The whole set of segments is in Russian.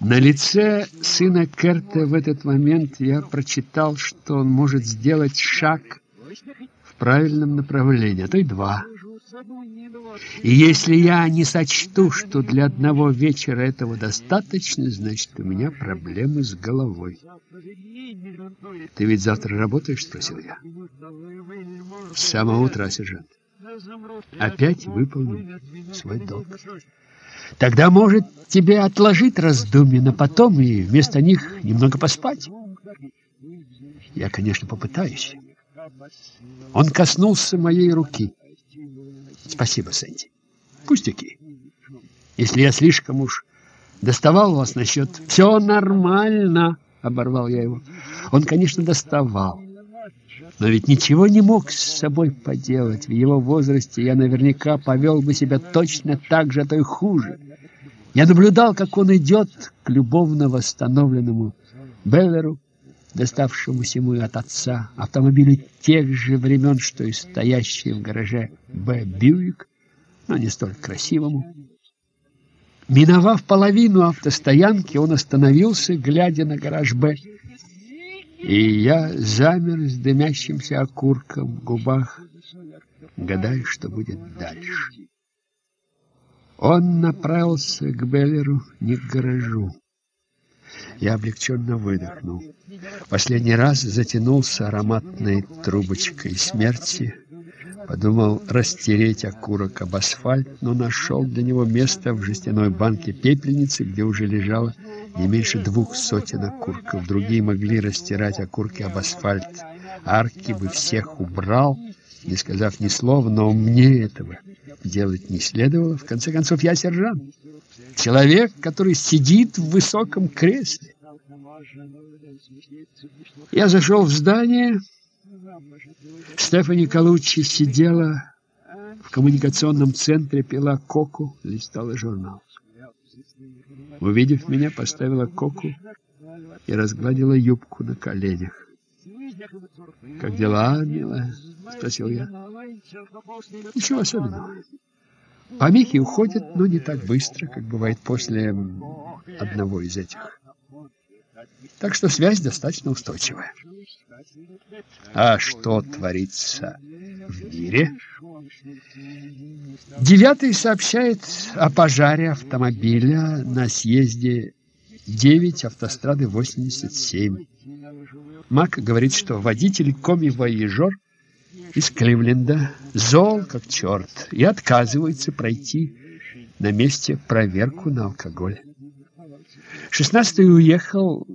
На лице сына Керта в этот момент я прочитал, что он может сделать шаг в правильном направлении, а то и два. И если я не сочту, что для одного вечера этого достаточно, значит, у меня проблемы с головой. «Ты ведь завтра работаешь?» — спросил я. «С самого утра, сержант. Опять выполнил свой долг. Тогда, может, тебе отложить раздумья на потом и вместо них немного поспать?» «Я, конечно, попытаюсь». Он коснулся моей руки. Спасибо, Сэнди. Пустяки. Если я слишком уж доставал вас насчет... Все нормально, оборвал я его. Он, конечно, доставал. Но ведь ничего не мог с собой поделать. В его возрасте я наверняка повел бы себя точно так же, а то и хуже. Я наблюдал, как он идет к любовно восстановленному Беллеру, доставшемуся ему от отца, автомобилю тех же времен, что и стоящий в гараже Б. Бьюик, но не столь красивому. Миновав половину автостоянки, он остановился, глядя на гараж «Б», и я замер с дымящимся окурком в губах, гадая, что будет дальше. Он направился к Беллеру, не к гаражу. Я облегченно выдохнул. Последний раз затянулся ароматной трубочкой смерти. Подумал растереть окурок об асфальт, но нашел для него место в жестяной банке пепельницы, где уже лежало не меньше двух сотен окурков. Другие могли растирать окурки об асфальт. Арки бы всех убрал, не сказав ни слова, но мне этого делать не следовало. В конце концов, я сержант. Человек, который сидит в высоком кресле. Я зашел в здание. Стефани Калуччи сидела в коммуникационном центре, пила коку, листала журнал. Увидев меня, поставила коку и разгладила юбку на коленях. «Как дела, милая?» — спросил я. «Ничего особенного. Помехи уходят, но не так быстро, как бывает после одного из этих. Так что связь достаточно устойчивая. А что творится в мире? Девятый сообщает о пожаре автомобиля на съезде 9 автострады 87. Мак говорит, что водитель коми-воежор из Кливленда зол как черт и отказывается пройти на месте проверку на алкоголь. Шестнадцатый уехал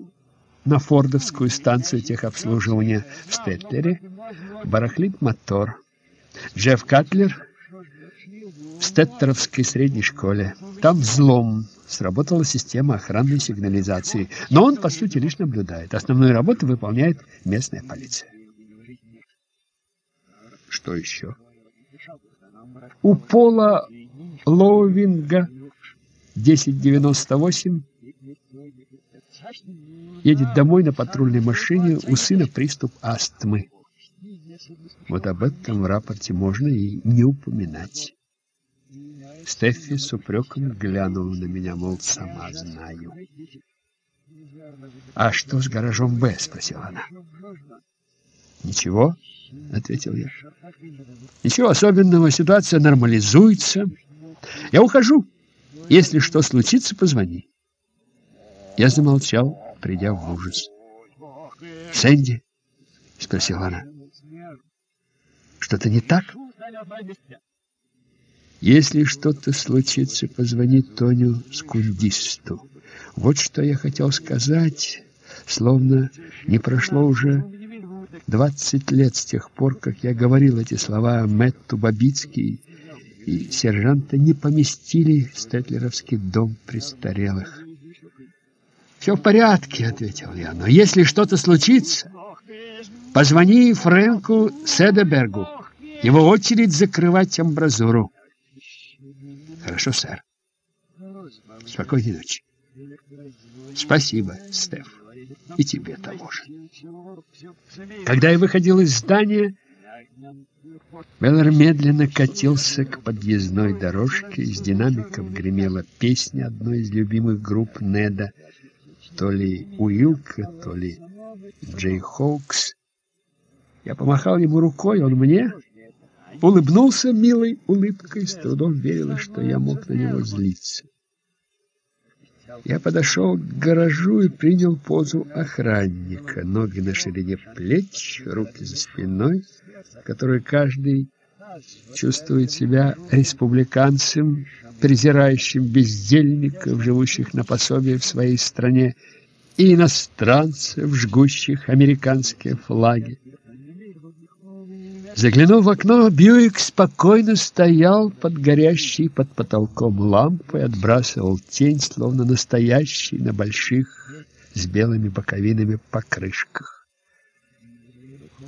на Фордовскую станцию техобслуживания в Стетлере. Барахлит мотор. Джефф Катлер в Стеттеровской средней школе. Там взлом. Сработала система охранной сигнализации. Но он, по сути, лишь наблюдает. Основную работу выполняет местная полиция. Что еще? У Пола Лоувинга 1098 едет домой на патрульной машине, у сына приступ астмы. Вот об этом в рапорте можно и не упоминать. Стеффи с упреком глянула на меня, мол, сама знаю. «А что с гаражом Б?» — спросила она. «Ничего», — ответил я. «Ничего особенного, ситуация нормализуется. Я ухожу. Если что случится, позвони». Я замолчал, придя в ужас. «Сэнди?» — спросила она. «Что-то не так?» «Если что-то случится, позвони Тоню Скундисту. Вот что я хотел сказать, словно не прошло уже Двадцать лет с тех пор, как я говорил эти слова Мэтту Бабицкий, и сержанта не поместили в Стетлеровский дом престарелых. «Все в порядке», — ответил я, — «но если что-то случится, позвони Фрэнку Седебергу. Его очередь закрывать амбразуру». «Хорошо, сэр. Спокойной ночи». «Спасибо, Стеф» и тебе того же. Когда я выходил из здания, Беллар медленно катился к подъездной дорожке, из динамиков гремела песня одной из любимых групп Неда, то ли Уилка, то ли Джей Хоукс. Я помахал ему рукой, он мне улыбнулся милой улыбкой, с трудом верила, что я мог на него злиться. Я подошел к гаражу и принял позу охранника. Ноги на ширине плеч, руки за спиной, который каждый чувствует себя республиканцем, презирающим бездельников, живущих на пособие в своей стране, и иностранцев, жгущих американские флаги. Заглянув в окно, Бьюик спокойно стоял под горящей под потолком лампой, отбрасывал тень, словно настоящий, на больших с белыми боковинами покрышках.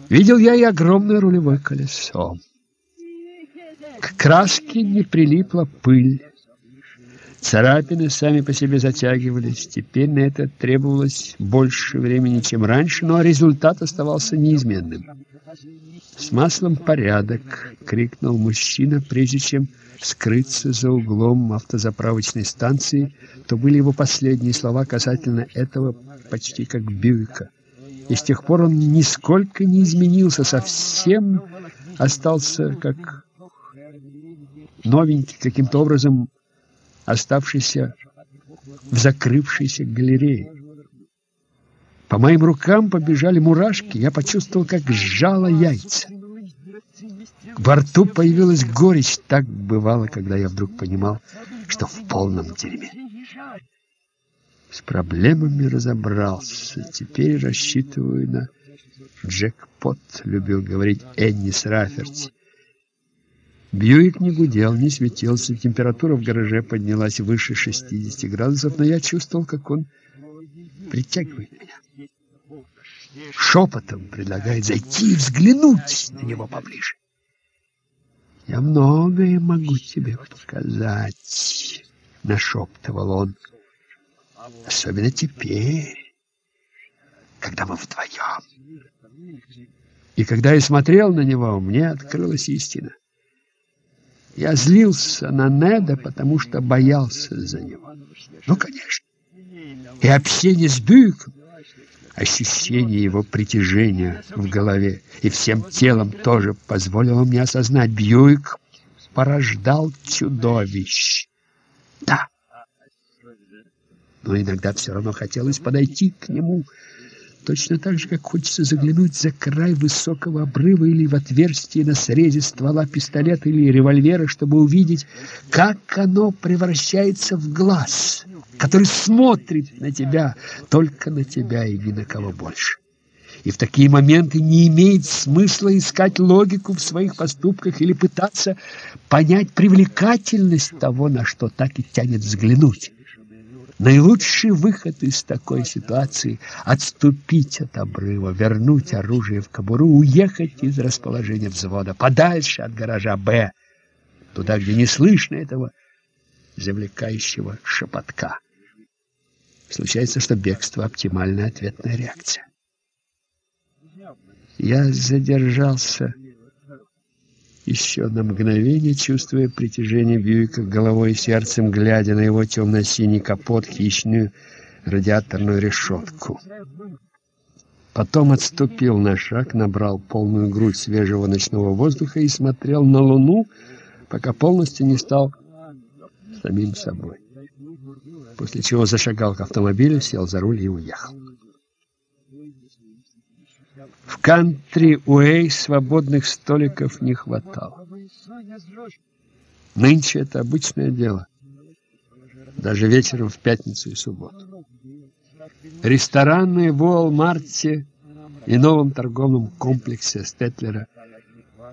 Видел я и огромное рулевое колесо. К краске не прилипла пыль. Царапины сами по себе затягивались. Теперь на это требовалось больше времени, чем раньше, но результат оставался неизменным. «С маслом порядок!» — крикнул мужчина, прежде чем скрыться за углом автозаправочной станции, то были его последние слова касательно этого почти как Бьюика. И с тех пор он нисколько не изменился, совсем остался как новенький, каким-то образом оставшийся в закрывшейся галерее. По моим рукам побежали мурашки, я почувствовал, как сжало яйца. Во рту появилась горечь, так бывало, когда я вдруг понимал, что в полном дерьме. С проблемами разобрался, теперь рассчитываю на джекпот, любил говорить Эннис Раферти. Бьюик не гудел, не светился, температура в гараже поднялась выше 60 градусов, но я чувствовал, как он притягивает меня шепотом предлагает зайти и взглянуть на него поближе. «Я многое могу тебе показать», — нашептывал он. «Особенно теперь, когда мы вдвоем». И когда я смотрел на него, мне открылась истина. Я злился на Неда, потому что боялся за него. Ну, конечно. И общение с Бюйком Ощущение его притяжения в голове и всем телом тоже позволило мне осознать, Бьюик порождал чудовищ. Да. Но иногда все равно хотелось подойти к нему, точно так же, как хочется заглянуть за край высокого обрыва или в отверстие на срезе ствола пистолета или револьвера, чтобы увидеть, как оно превращается в глаз который смотрит на тебя, только на тебя и ни на кого больше. И в такие моменты не имеет смысла искать логику в своих поступках или пытаться понять привлекательность того, на что так и тянет взглянуть. Наилучший выход из такой ситуации — отступить от обрыва, вернуть оружие в кобуру, уехать из расположения взвода, подальше от гаража «Б», туда, где не слышно этого завлекающего шепотка. Случается, что бегство — оптимальная ответная реакция. Я задержался еще на мгновение, чувствуя притяжение Бьюика головой и сердцем, глядя на его темно-синий капот, хищную радиаторную решетку. Потом отступил на шаг, набрал полную грудь свежего ночного воздуха и смотрел на луну, пока полностью не стал самим собой после чего зашагал к автомобилю, сел за руль и уехал. В кантри-уэй свободных столиков не хватало. Нынче это обычное дело. Даже вечером в пятницу и субботу. Рестораны в Уолмарте и новом торговом комплексе Стетлера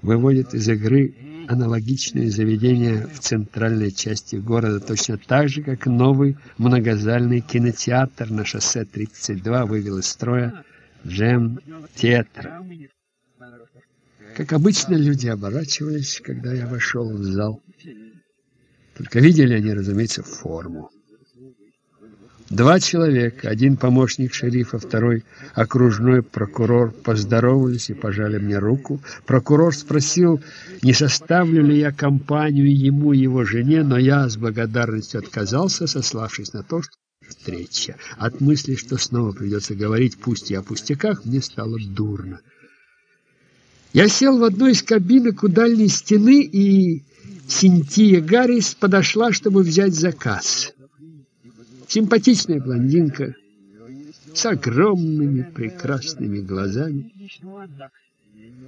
выводят из игры аналогичные заведения в центральной части города, точно так же, как новый многозальный кинотеатр на шоссе 32 вывел из строя Джем Театра. Как обычно, люди оборачивались, когда я вошел в зал. Только видели они, разумеется, форму. Два человека, один помощник шерифа, второй окружной прокурор, поздоровались и пожали мне руку. Прокурор спросил, не составлю ли я компанию ему и его жене, но я с благодарностью отказался, сославшись на то, что встреча. От мысли, что снова придется говорить, пусть и о пустяках, мне стало дурно. Я сел в одной из кабинок у дальней стены, и Синтия Гаррис подошла, чтобы взять заказ. Симпатичная блондинка с огромными прекрасными глазами.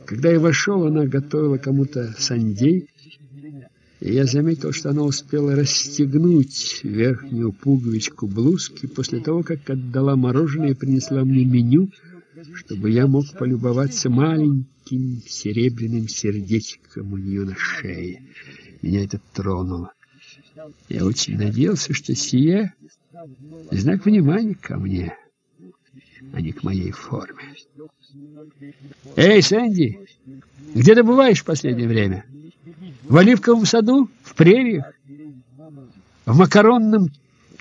Когда я вошел, она готовила кому-то сандей, я заметил, что она успела расстегнуть верхнюю пуговичку блузки после того, как отдала мороженое и принесла мне меню, чтобы я мог полюбоваться маленьким серебряным сердечком у нее на шее. Меня это тронуло. Я очень надеялся, что сие знак внимания ко мне, а не к моей форме. «Эй, Сэнди, где ты бываешь в последнее время? В оливковом саду? В прериях? В макаронном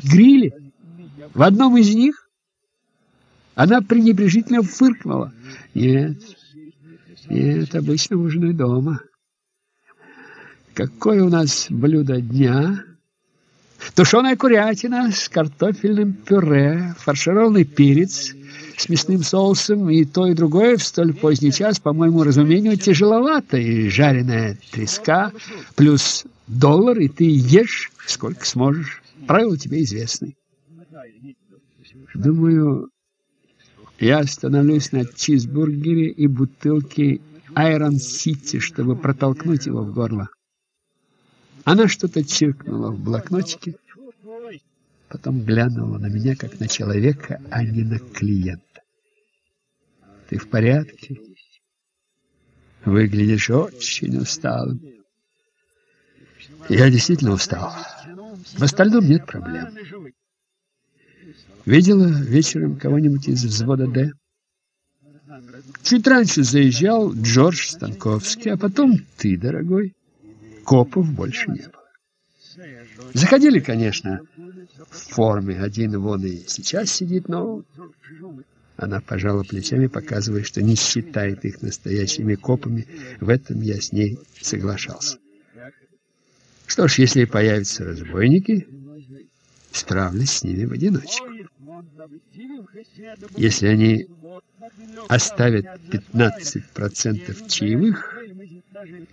гриле? В одном из них?» Она пренебрежительно фыркнула. «Нет, нет, обычно ужинаю дома. Какое у нас блюдо дня?» Тушеная курятина с картофельным пюре, фаршированный перец с мясным соусом и то, и другое в столь поздний час, по моему разумению, тяжеловато, и жареная треска, плюс доллар, и ты ешь сколько сможешь. Правила тебе известны. Думаю, я остановлюсь на чизбургере и бутылке Айрон Сити, чтобы протолкнуть его в горло. Она что-то чиркнула в блокнотике, потом глянула на меня, как на человека, а не на клиента. «Ты в порядке? Выглядишь очень усталым». «Я действительно устал. В остальном нет проблем». «Видела вечером кого-нибудь из взвода «Д»?» «Чуть раньше заезжал Джордж Станковский, а потом ты, дорогой». Копов больше не было. Заходили, конечно, в форме. Один вон и сейчас сидит, но... Она пожала плечами, показывая, что не считает их настоящими копами. В этом я с ней соглашался. Что ж, если появятся разбойники, справлюсь с ними в одиночку. Если они оставят 15% чаевых,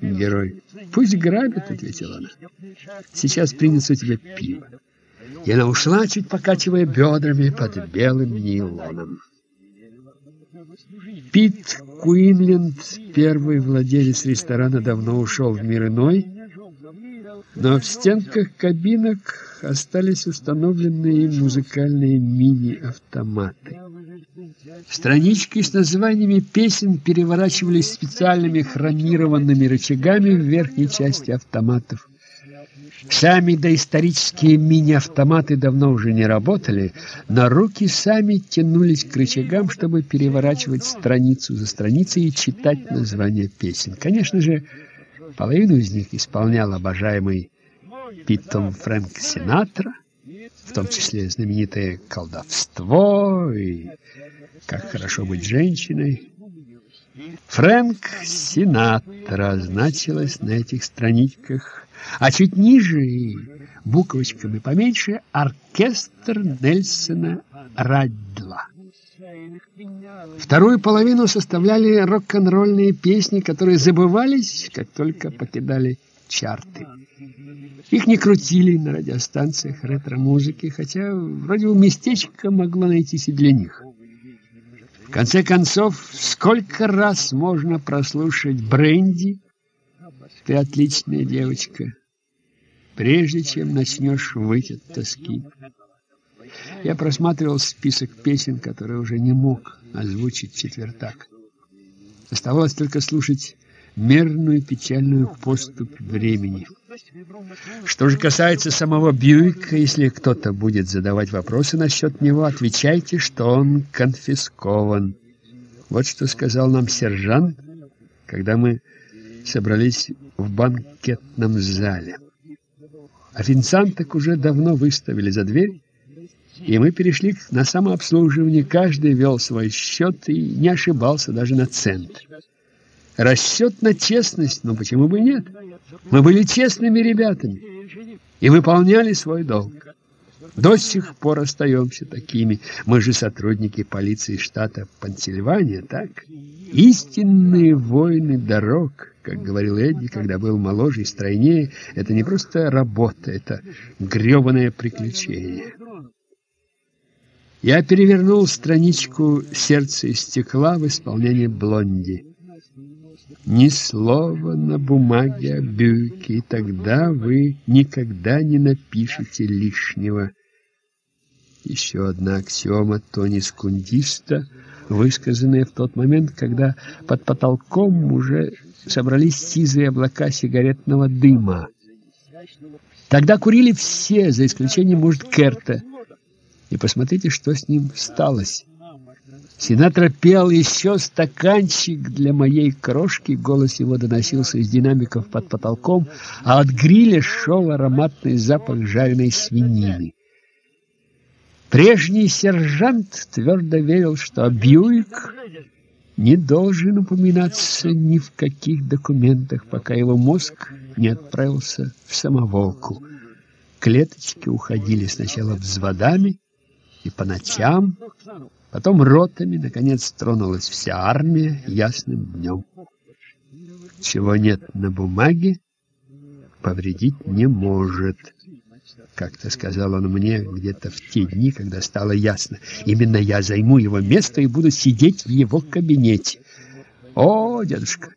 герой, пусть грабят, ответила она. Сейчас принесу тебе пиво. И она ушла, чуть покачивая бедрами под белым нейлоном. Пит Куинленд, первый владелец ресторана, давно ушел в мир иной, но в стенках кабинок остались установленные музыкальные мини-автоматы. Странички с названиями песен переворачивались специальными хромированными рычагами в верхней части автоматов. Сами доисторические мини-автоматы давно уже не работали, но руки сами тянулись к рычагам, чтобы переворачивать страницу за страницей и читать названия песен. Конечно же, половину из них исполнял обожаемый Питом Фрэнк Синатра, в том числе знаменитое «Колдовство» и «Как хорошо быть женщиной». Фрэнк Синатра значилось на этих страничках а чуть ниже и буковочками поменьше оркестр Нельсона Радла. Вторую половину составляли рок-н-ролльные песни, которые забывались, как только покидали чарты. Их не крутили на радиостанциях ретро-музыки, хотя вроде бы местечко могло найтись и для них. В конце концов, сколько раз можно прослушать бренди, ты отличная девочка, прежде чем начнешь выть от тоски. Я просматривал список песен, которые уже не мог озвучить четвертак. Оставалось только слушать мерную печальную поступь времени. Что же касается самого Бьюика, если кто-то будет задавать вопросы насчет него, отвечайте, что он конфискован. Вот что сказал нам сержант, когда мы собрались в банкетном зале. Официанток уже давно выставили за дверь, и мы перешли на самообслуживание. Каждый вел свой счет и не ошибался даже на цент. Расчет на честность, но почему бы нет? Мы были честными ребятами и выполняли свой долг. До сих пор остаемся такими. Мы же сотрудники полиции штата Пенсильвания, так? Истинные воины дорог, как говорил Эдди, когда был моложе и стройнее. Это не просто работа, это грёбаное приключение. Я перевернул страничку «Сердце из стекла» в исполнении Блонди. Ни слова на бумаге о Бюйке, и тогда вы никогда не напишете лишнего. Еще одна аксиома Тони Скундиста, высказанная в тот момент, когда под потолком уже собрались сизые облака сигаретного дыма. Тогда курили все, за исключением, может, Керта. И посмотрите, что с ним сталось. Синатра пел еще стаканчик для моей крошки, голос его доносился из динамиков под потолком, а от гриля шел ароматный запах жареной свинины. Прежний сержант твердо верил, что Бьюик не должен упоминаться ни в каких документах, пока его мозг не отправился в самоволку. Клеточки уходили сначала взводами и по ночам, потом ротами, наконец тронулась вся армия ясным днем. Чего нет на бумаге, повредить не может. Как-то сказал он мне где-то в те дни, когда стало ясно. Именно я займу его место и буду сидеть в его кабинете. О, дедушка,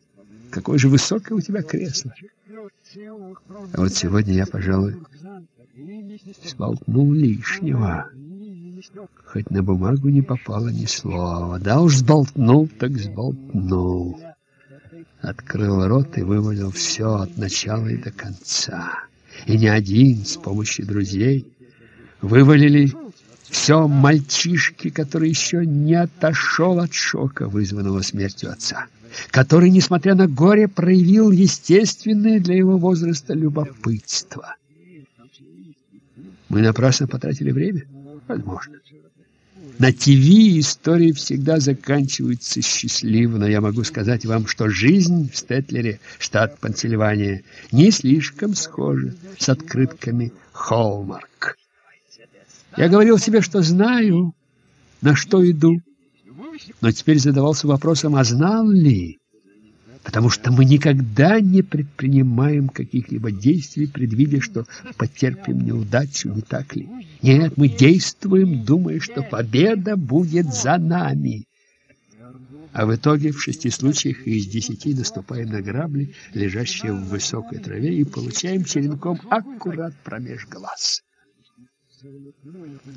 какое же высокое у тебя кресло. А вот сегодня я, пожалуй, сболтнул лишнего. Хоть на бумагу не попало ни слова. Да уж сболтнул, так сболтнул. Открыл рот и вывалил все от начала и до конца и не один, с помощью друзей. Вывалили все мальчишки, который еще не отошел от шока, вызванного смертью отца, который, несмотря на горе, проявил естественное для его возраста любопытство. Мы напрасно потратили время? Возможно. На ТВ истории всегда заканчиваются счастливо, но я могу сказать вам, что жизнь в Стетлере, штат Пенсильвания, не слишком схожа с открытками Холмарк. Я говорил себе, что знаю, на что иду, но теперь задавался вопросом, а знал ли потому что мы никогда не предпринимаем каких-либо действий, предвидя, что потерпим неудачу, не так ли? Нет, мы действуем, думая, что победа будет за нами. А в итоге в шести случаях из десяти наступаем на грабли, лежащие в высокой траве, и получаем черенком аккурат промеж глаз.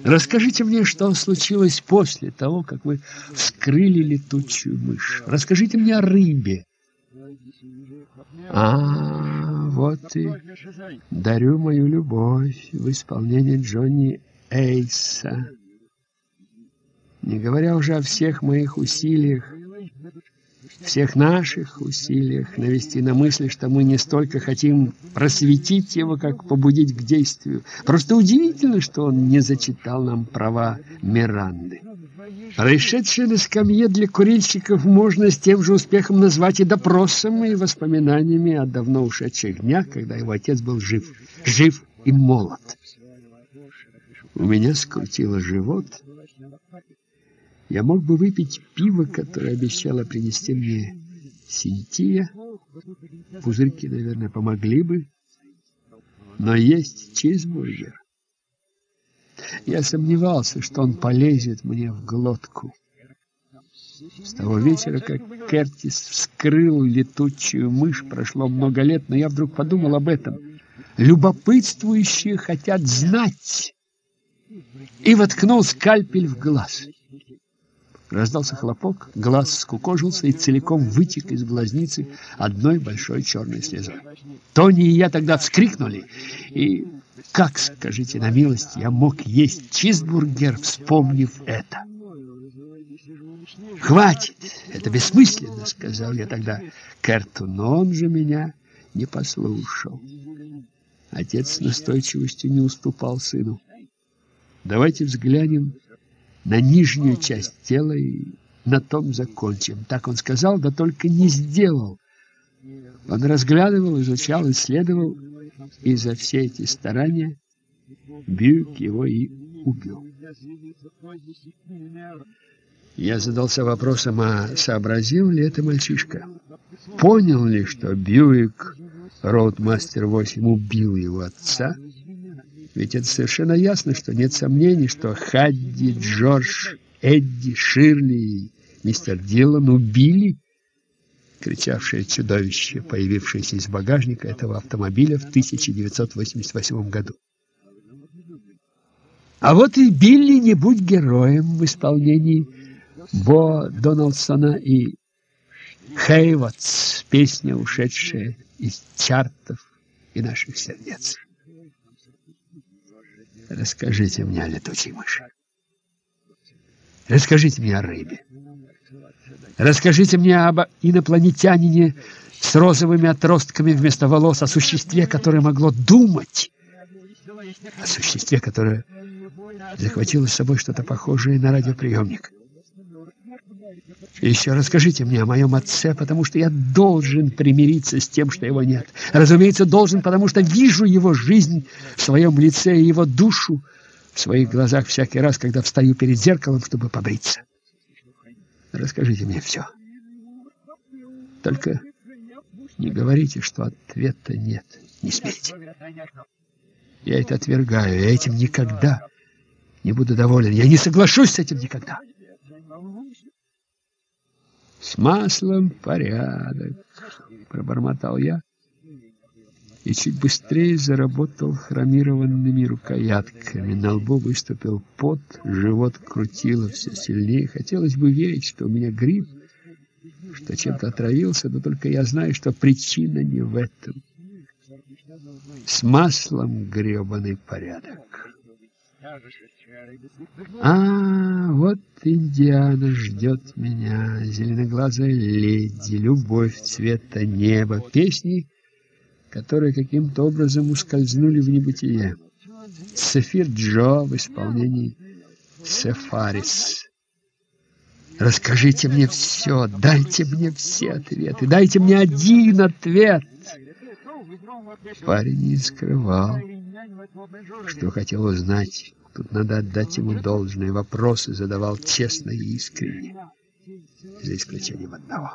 Расскажите мне, что случилось после того, как вы вскрыли летучую мышь. Расскажите мне о рыбе, а, вот и дарю мою любовь в исполнении Джонни Эйса. Не говоря уже о всех моих усилиях, всех наших усилиях навести на мысль, что мы не столько хотим просветить его, как побудить к действию. Просто удивительно, что он не зачитал нам права Миранды. Происшедшее на скамье для курильщиков можно с тем же успехом назвать и допросом, и воспоминаниями о давно ушедших днях, когда его отец был жив, жив и молод. У меня скрутило живот. Я мог бы выпить пиво, которое обещала принести мне Синтия. Пузырьки, наверное, помогли бы. Но есть чизбургер. Я сомневался, что он полезет мне в глотку. С того вечера, как Кертис вскрыл летучую мышь, прошло много лет, но я вдруг подумал об этом. Любопытствующие хотят знать. И воткнул скальпель в глаз. Раздался хлопок, глаз скукожился и целиком вытек из глазницы одной большой черной слезой. Тони и я тогда вскрикнули, и как, скажите на милость, я мог есть чизбургер, вспомнив это? «Хватит! Это бессмысленно!» — сказал я тогда Керту, но он же меня не послушал. Отец с настойчивостью не уступал сыну. Давайте взглянем на нижнюю часть тела и на том закончим. Так он сказал, да только не сделал. Он разглядывал, изучал, исследовал, и за все эти старания Бьюик его и убил. Я задался вопросом, а сообразил ли это мальчишка? Понял ли, что Бьюик, Роудмастер 8, убил его отца? Ведь это совершенно ясно, что нет сомнений, что Хадди, Джордж, Эдди, Ширли и мистер Дилан убили кричавшее чудовище, появившееся из багажника этого автомобиля в 1988 году. А вот и Билли «Не будь героем» в исполнении Бо Дональдсона и Хейватс, песня, ушедшая из чартов и наших сердец. Расскажите мне о летучей мыши. Расскажите мне о рыбе. Расскажите мне об инопланетянине с розовыми отростками вместо волос, о существе, которое могло думать, о существе, которое захватило с собой что-то похожее на радиоприемник. Еще расскажите мне о моем отце, потому что я должен примириться с тем, что его нет. Разумеется, должен, потому что вижу его жизнь в своем лице и его душу в своих глазах всякий раз, когда встаю перед зеркалом, чтобы побриться. Расскажите мне все. Только не говорите, что ответа нет. Не смейте. Я это отвергаю, я этим никогда не буду доволен. Я не соглашусь с этим никогда. С маслом порядок, пробормотал я и чуть быстрее заработал хромированными рукоятками. На лбу выступил пот, живот крутило все сильнее. Хотелось бы верить, что у меня грипп, что чем-то отравился, но только я знаю, что причина не в этом. С маслом гребаный порядок. А, вот Индиана ждет меня, зеленоглазая леди, любовь цвета неба, песни которые каким-то образом ускользнули в небытие. Сефир Джо в исполнении Сефарис. Расскажите мне все, дайте мне все ответы, дайте мне один ответ. Парень не скрывал, что хотел узнать. Тут надо отдать ему должное. Вопросы задавал честно и искренне, за исключением одного.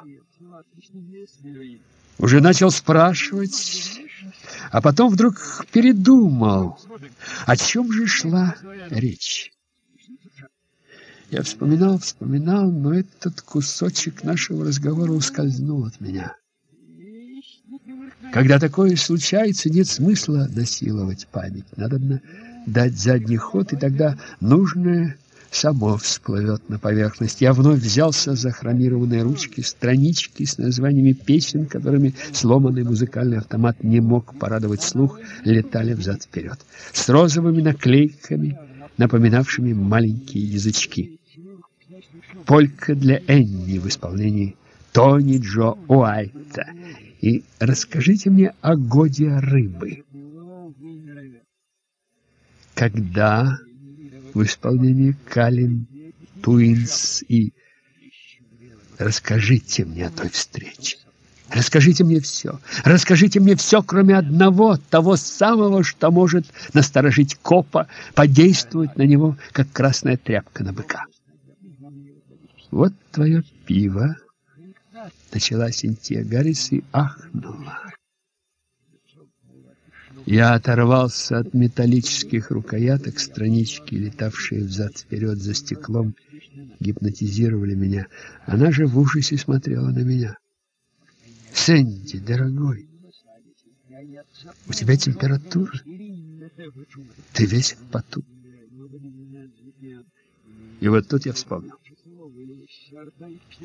Уже начал спрашивать, а потом вдруг передумал, о чем же шла речь. Я вспоминал, вспоминал, но этот кусочек нашего разговора ускользнул от меня. Когда такое случается, нет смысла насиловать память. Надо дать задний ход, и тогда нужное само всплывет на поверхность. Я вновь взялся за хромированные ручки, странички с названиями песен, которыми сломанный музыкальный автомат не мог порадовать слух, летали взад-вперед. С розовыми наклейками, напоминавшими маленькие язычки. Полька для Энни в исполнении Тони Джо Уайта. И расскажите мне о годе рыбы. Когда в исполнении Калин, Туинс и... Расскажите мне о той встрече. Расскажите мне все. Расскажите мне все, кроме одного, того самого, что может насторожить копа, подействовать на него, как красная тряпка на быка. Вот твое пиво, начала Синтия Гаррис и ахнула. Я оторвался от металлических рукояток, странички, летавшие взад-вперед за стеклом, гипнотизировали меня. Она же в ужасе смотрела на меня. «Сэнди, дорогой, у тебя температура? Ты весь в поту». И вот тут я вспомнил.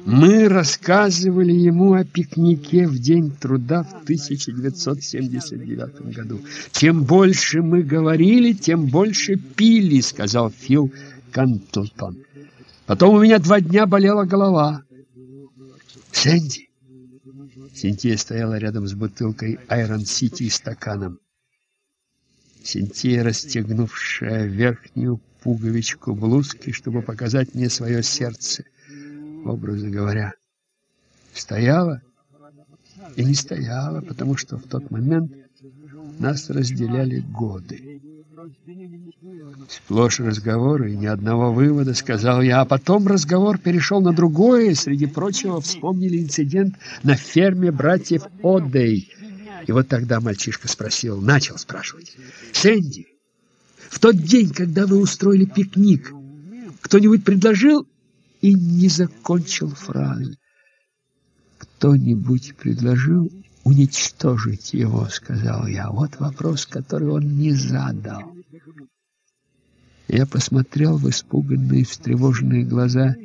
Мы рассказывали ему о пикнике в День труда в 1979 году. Чем больше мы говорили, тем больше пили, сказал Фил Кантлтон. Потом у меня два дня болела голова. Сэнди. Синтия стояла рядом с бутылкой Iron City и стаканом. Синтия, расстегнувшая верхнюю пуговичку блузки, чтобы показать мне свое сердце, образно говоря. Стояла и не стояла, потому что в тот момент нас разделяли годы. Сплошь разговоры и ни одного вывода, сказал я. А потом разговор перешел на другое. Среди прочего вспомнили инцидент на ферме братьев Одей. И вот тогда мальчишка спросил, начал спрашивать. «Сэнди, в тот день, когда вы устроили пикник, кто-нибудь предложил?» И не закончил фразы. «Кто-нибудь предложил?» уничтожить его, сказал я. Вот вопрос, который он не задал. Я посмотрел в испуганные, встревоженные глаза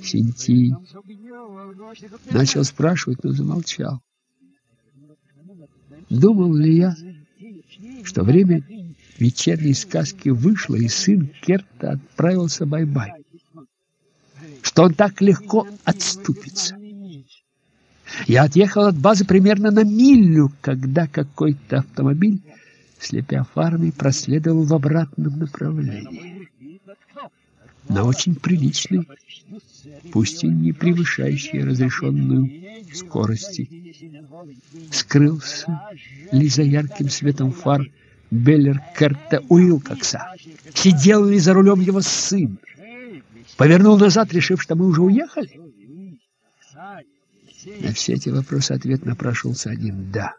Синтии. Начал спрашивать, но замолчал. Думал ли я, что время вечерней сказки вышло, и сын Керта отправился бай-бай? Что он так легко отступится? Я отъехал от базы примерно на милю, когда какой-то автомобиль, слепя фарами, проследовал в обратном направлении. На очень приличный, пусть и не превышающий разрешенную скорости. Скрылся ли за ярким светом фар Беллер Керта Уилкокса? Сидел ли за рулем его сын? Повернул назад, решив, что мы уже уехали? На все эти вопросы ответ напрашивался один «да».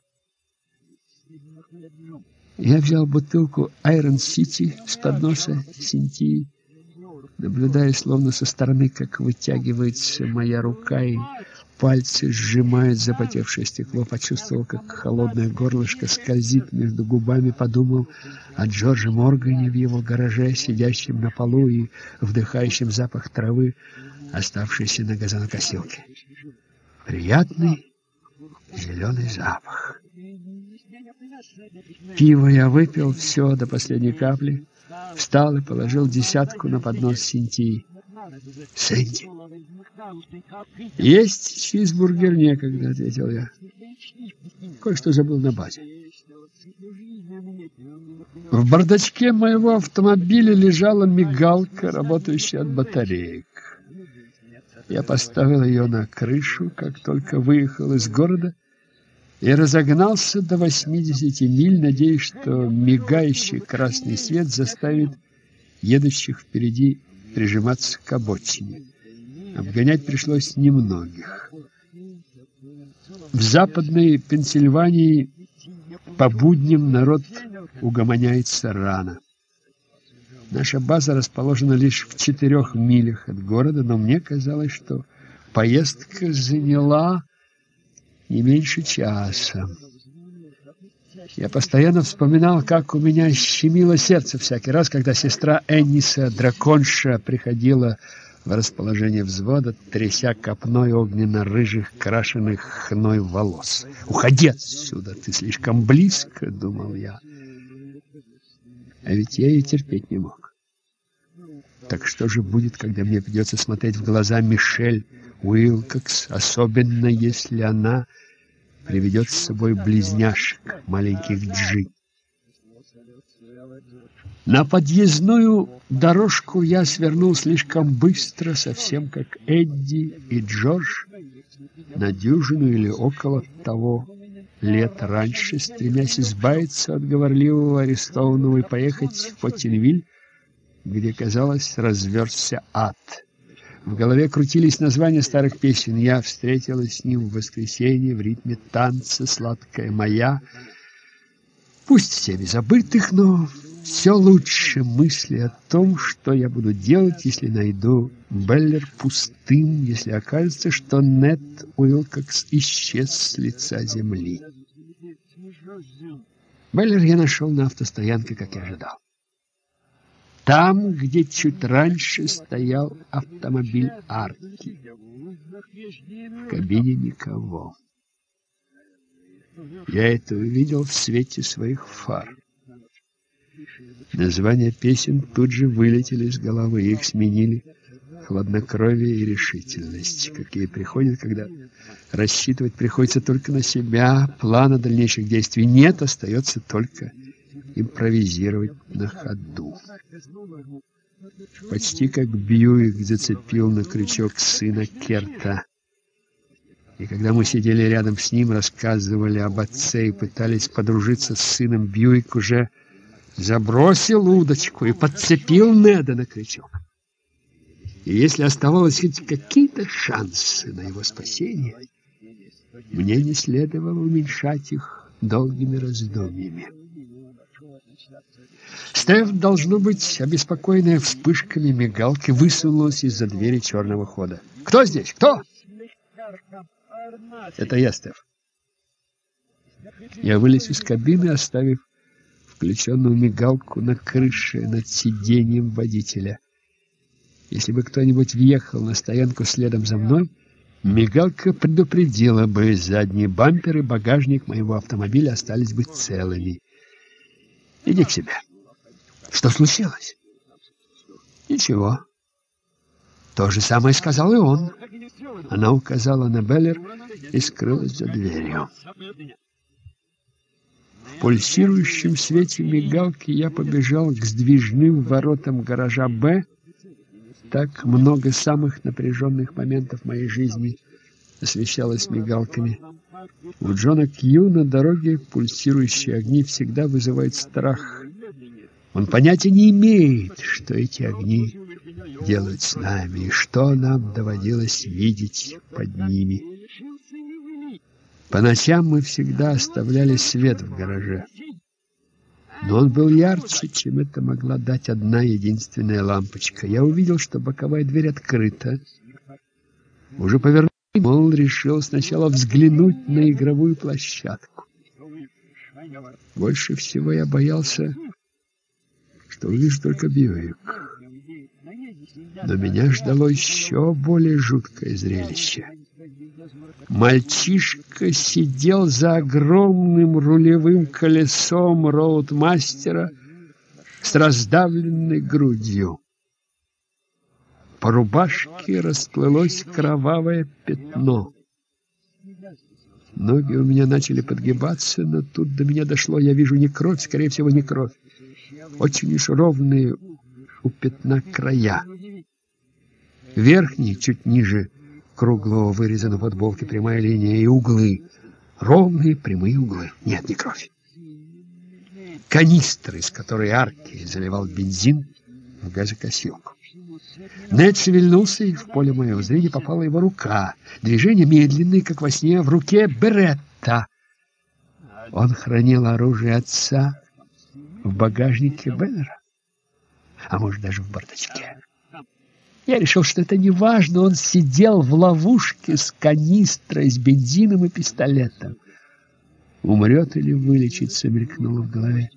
Я взял бутылку Айрон Сити с подноса Синтии, наблюдая словно со стороны, как вытягивается моя рука и пальцы сжимают запотевшее стекло. Почувствовал, как холодное горлышко скользит между губами, подумал о Джорже Моргане в его гараже, сидящем на полу и вдыхающем запах травы, оставшейся на газонокосилке приятный зеленый запах. Пиво я выпил все до последней капли, встал и положил десятку на поднос Синтии. Сэнди. Есть чизбургер некогда, ответил я. Кое-что забыл на базе. В бардачке моего автомобиля лежала мигалка, работающая от батареек. Я поставил ее на крышу, как только выехал из города, и разогнался до 80 миль, надеясь, что мигающий красный свет заставит едущих впереди прижиматься к обочине. Обгонять пришлось немногих. В западной Пенсильвании по будням народ угомоняется рано. Наша база расположена лишь в четырех милях от города, но мне казалось, что поездка заняла не меньше часа. Я постоянно вспоминал, как у меня щемило сердце всякий раз, когда сестра Энниса, драконша, приходила в расположение взвода, тряся копной огненно-рыжих, крашеных хной волос. «Уходи отсюда, ты слишком близко», — думал я. А ведь я ее терпеть не мог. Так что же будет, когда мне придется смотреть в глаза Мишель Уилкокс, особенно если она приведет с собой близняшек, маленьких Джи? На подъездную дорожку я свернул слишком быстро, совсем как Эдди и Джордж, на дюжину или около того лет раньше, стремясь избавиться от говорливого арестованного и поехать в Потинвиль, где, казалось, разверзся ад. В голове крутились названия старых песен. Я встретилась с ним в воскресенье в ритме танца «Сладкая моя». Пусть все без забытых, но все лучше мысли о том, что я буду делать, если найду Беллер пустым, если окажется, что Нет Уилкокс исчез с лица земли. Беллер я нашел на автостоянке, как и ожидал. Там, где чуть раньше стоял автомобиль Арки. В кабине никого. Я это увидел в свете своих фар. Названия песен тут же вылетели из головы, их сменили хладнокровие и решительность, какие приходят, когда рассчитывать приходится только на себя, плана дальнейших действий нет, остается только импровизировать на ходу. почти как Бьюик зацепил на крючок сына Керта. И когда мы сидели рядом с ним, рассказывали об отце и пытались подружиться с сыном, Бьюик уже забросил удочку и подцепил Неда на крючок. И если оставалось хоть какие-то шансы на его спасение, мне не следовало уменьшать их долгими раздумьями. Стеф, должно быть, обеспокоенная вспышками мигалки, высунулась из-за двери черного хода. «Кто здесь? Кто?» «Это я, Стеф». Я вылез из кабины, оставив включенную мигалку на крыше над сиденьем водителя. Если бы кто-нибудь въехал на стоянку следом за мной, мигалка предупредила бы, задний бампер и багажник моего автомобиля остались бы целыми. Иди к себе. Что случилось? Ничего. То же самое сказал и он. Она указала на Беллер и скрылась за дверью. В пульсирующем свете мигалки я побежал к сдвижным воротам гаража «Б». Так много самых напряженных моментов моей жизни освещалось мигалками. У Джона Кью на дороге пульсирующие огни всегда вызывают страх. Он понятия не имеет, что эти огни делают с нами, и что нам доводилось видеть под ними. По ночам мы всегда оставляли свет в гараже. Но он был ярче, чем это могла дать одна единственная лампочка. Я увидел, что боковая дверь открыта. Уже повернул, мол, решил сначала взглянуть на игровую площадку. Больше всего я боялся, что увижу только Бьюик. Но меня ждало еще более жуткое зрелище. Мальчишка сидел за огромным рулевым колесом роудмастера с раздавленной грудью. По рубашке расплылось кровавое пятно. Ноги у меня начали подгибаться, но тут до меня дошло, я вижу не кровь, скорее всего, не кровь. Очень уж ровные у пятна края. Верхний, чуть ниже круглого выреза на футболке, прямая линия и углы. Ровные прямые углы. Нет, не кровь. Канистра, из которой Арки заливал бензин в газокосилку. Нед шевельнулся, и в поле моего зрения попала его рука. Движение медленное, как во сне, в руке Беретта. Он хранил оружие отца в багажнике Беннера, а может, даже в бардачке. Я решил, что это не важно. Он сидел в ловушке с канистрой, с бензином и пистолетом. Умрет или вылечится, мелькнуло в голове.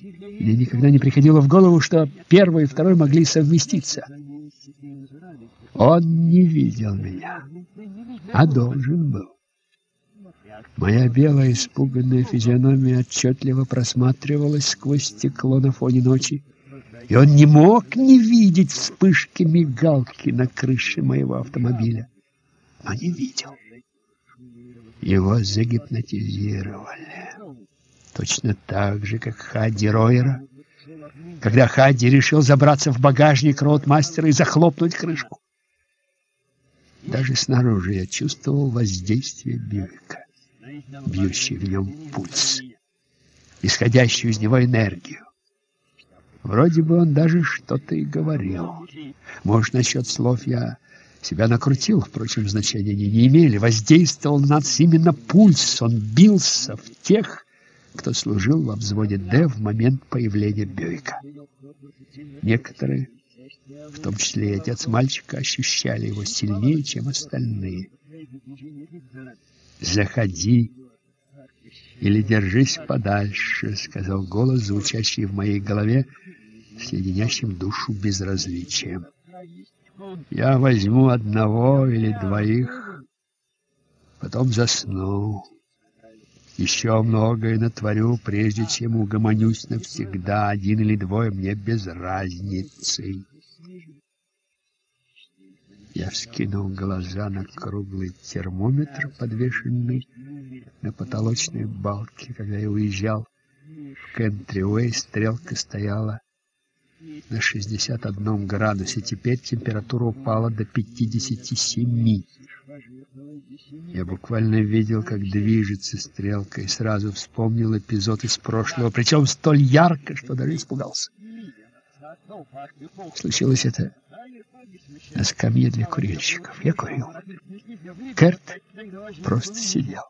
Мне никогда не приходило в голову, что первый и второй могли совместиться. Он не видел меня, а должен был. Моя белая испуганная физиономия отчетливо просматривалась сквозь стекло на фоне ночи и он не мог не видеть вспышки мигалки на крыше моего автомобиля. Но не видел. Его загипнотизировали. Точно так же, как Хадди Ройера, когда Хадди решил забраться в багажник роудмастера и захлопнуть крышку. Даже снаружи я чувствовал воздействие Бьюика, бьющий в нем пульс, исходящую из него энергию. Вроде бы он даже что-то и говорил. Может, насчет слов я себя накрутил, впрочем, значения они не имели. Воздействовал на нас именно пульс. Он бился в тех, кто служил во взводе «Д» в момент появления Бёйка. Некоторые, в том числе и отец мальчика, ощущали его сильнее, чем остальные. «Заходи или держись подальше», — сказал голос, звучащий в моей голове, — с душу безразличием. Я возьму одного или двоих, потом засну. Еще многое натворю, прежде чем угомонюсь навсегда. Один или двое мне без разницы. Я вскинул глаза на круглый термометр, подвешенный на потолочной балке. Когда я уезжал в Кентри-Уэй, стрелка стояла на 61 градусе. Теперь температура упала до 57. Я буквально видел, как движется стрелка, и сразу вспомнил эпизод из прошлого, причем столь ярко, что даже испугался. Случилось это на скамье для курильщиков. Я курил. Керт просто сидел.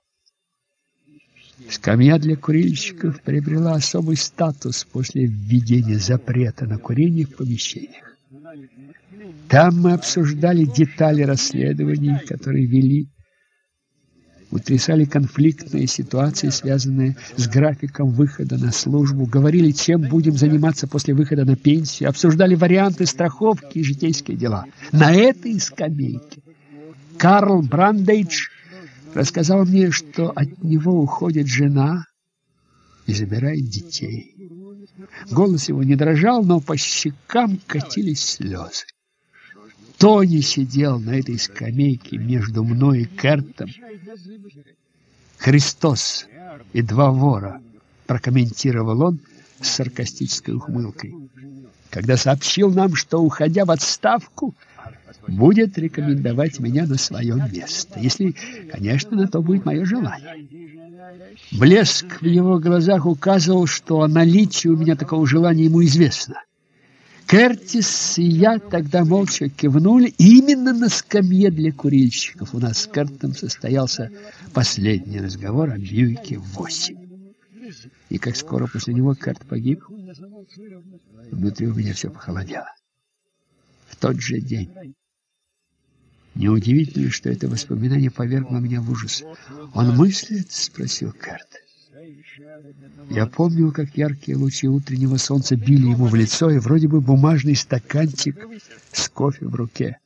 Скамья для курильщиков приобрела особый статус после введения запрета на курение в помещениях. Там мы обсуждали детали расследований, которые вели, утрясали конфликтные ситуации, связанные с графиком выхода на службу, говорили, чем будем заниматься после выхода на пенсию, обсуждали варианты страховки и житейские дела. На этой скамейке Карл Брандейдж рассказал мне, что от него уходит жена и забирает детей. Голос его не дрожал, но по щекам катились слезы. Тони сидел на этой скамейке между мной и Кертом. «Христос и два вора», — прокомментировал он с саркастической ухмылкой, когда сообщил нам, что, уходя в отставку, будет рекомендовать меня на свое место, если, конечно, на то будет мое желание. Блеск в его глазах указывал, что о наличии у меня такого желания ему известно. Кертис и я тогда молча кивнули именно на скамье для курильщиков. У нас с Кертом состоялся последний разговор о Бьюике 8. И как скоро после него Керт погиб, внутри у меня все похолодело. Тот же день. Неудивительно, что это воспоминание повергло меня в ужас. «Он мыслит?» — спросил Керт. Я помнил, как яркие лучи утреннего солнца били ему в лицо, и вроде бы бумажный стаканчик с кофе в руке.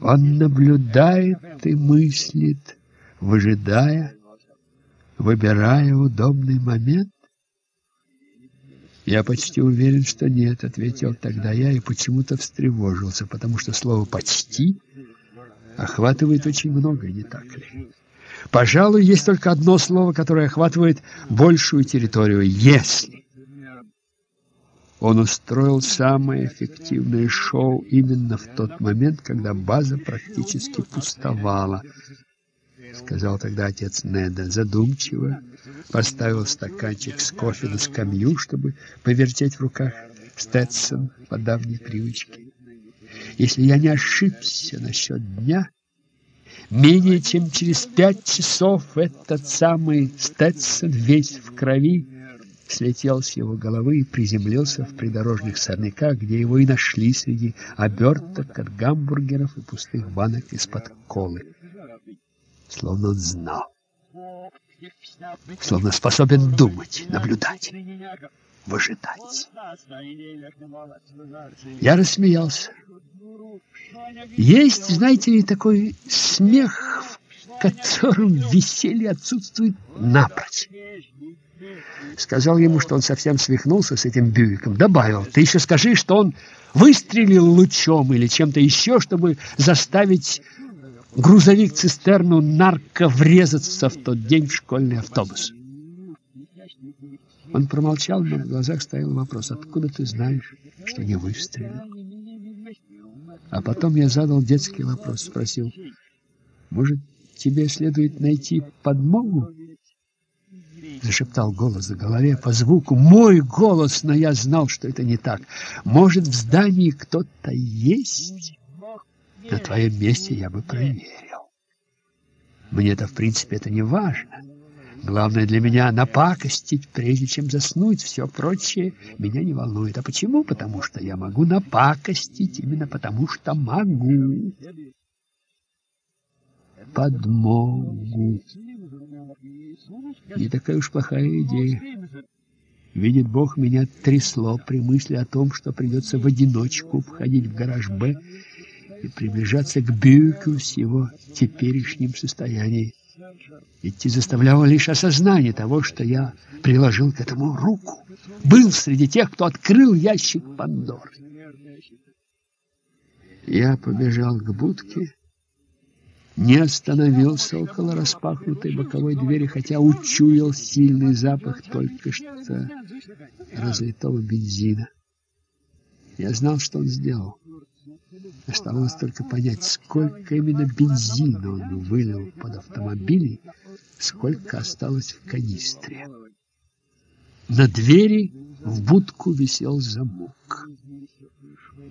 Он наблюдает и мыслит, выжидая, выбирая удобный момент. «Я почти уверен, что нет», — ответил тогда я и почему-то встревожился, потому что слово «почти» охватывает очень много, не так ли? Пожалуй, есть только одно слово, которое охватывает большую территорию «если». Он устроил самое эффективное шоу именно в тот момент, когда база практически пустовала, сказал тогда отец Неда, задумчиво поставил стаканчик с кофе на скамью, чтобы повертеть в руках Сtetson по давней привычке. Если я не ошибся насчет дня, Менее чем через пять часов этот самый Сtetson весь в крови слетел с его головы и приземлился в придорожных сорняках, где его и нашли среди оберток от гамбургеров и пустых банок из-под колы. Словно он знал. Словно способен думать, наблюдать, выжидать. Я рассмеялся. Есть, знаете ли, такой смех, в котором веселье отсутствует напрочь. Сказал ему, что он совсем свихнулся с этим Бьюиком. Добавил, ты еще скажи, что он выстрелил лучом или чем-то еще, чтобы заставить грузовик-цистерну нарко врезаться в тот день в школьный автобус. Он промолчал, но в глазах стоял вопрос, откуда ты знаешь, что не выстрелил? А потом я задал детский вопрос, спросил, может, тебе следует найти подмогу? Зашептал голос за голове по звуку. Мой голос, но я знал, что это не так. Может, в здании кто-то есть? На твоем месте я бы проверил. Мне-то, в принципе, это не важно. Главное для меня напакостить, прежде чем заснуть. Все прочее меня не волнует. А почему? Потому что я могу напакостить, именно потому что могу. Подмогу. Не такая уж плохая идея. Видит Бог, меня трясло при мысли о том, что придется в одиночку входить в гараж «Б» и приближаться к Бюйку с его теперешним состоянием. Идти заставляло лишь осознание того, что я приложил к этому руку. Был среди тех, кто открыл ящик Пандоры. Я побежал к будке, не остановился около распахнутой боковой двери, хотя учуял сильный запах только что разлитого бензина. Я знал, что он сделал. Оставалось только понять, сколько именно бензина он вылил под автомобиль, сколько осталось в канистре. На двери в будку висел замок.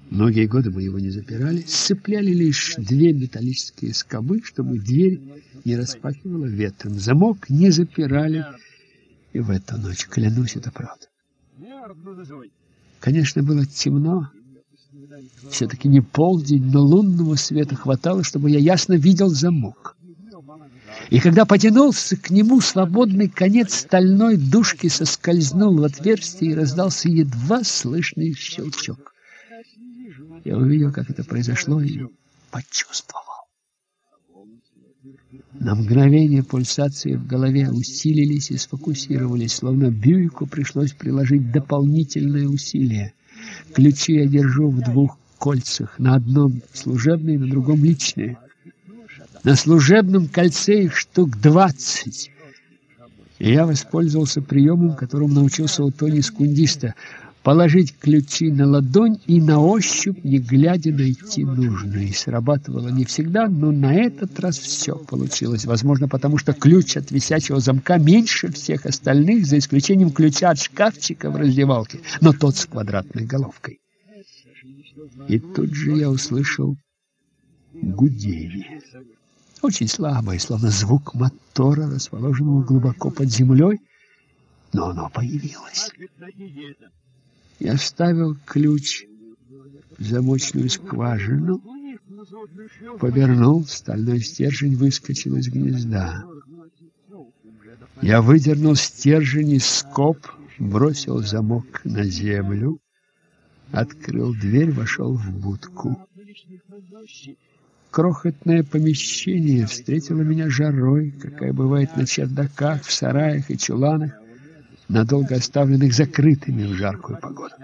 Многие годы мы его не запирали, сцепляли лишь две металлические скобы, чтобы дверь не распахивала ветром. Замок не запирали, и в эту ночь, клянусь, это правда. Конечно, было темно, все-таки не полдень, но лунного света хватало, чтобы я ясно видел замок. И когда потянулся к нему, свободный конец стальной дужки соскользнул в отверстие и раздался едва слышный щелчок. Я увидел, как это произошло, и почувствовал. На мгновение пульсации в голове усилились и сфокусировались, словно Бьюику пришлось приложить дополнительные усилия. Ключи я держу в двух кольцах, на одном служебные, на другом личные. На служебном кольце их штук двадцать. И я воспользовался приемом, которому научился у Тони Скундиста — положить ключи на ладонь и на ощупь, не глядя, найти нужное. И срабатывало не всегда, но на этот раз все получилось. Возможно, потому что ключ от висячего замка меньше всех остальных, за исключением ключа от шкафчика в раздевалке, но тот с квадратной головкой. И тут же я услышал гудение. Очень слабое, словно звук мотора, расположенного глубоко под землей, но оно появилось. Я вставил ключ в замочную скважину, повернул, стальной стержень выскочил из гнезда. Я выдернул стержень из скоб, бросил замок на землю, открыл дверь, вошел в будку. Крохотное помещение встретило меня жарой, какая бывает на чердаках, в сараях и чуланах надолго оставленных закрытыми в жаркую погоду.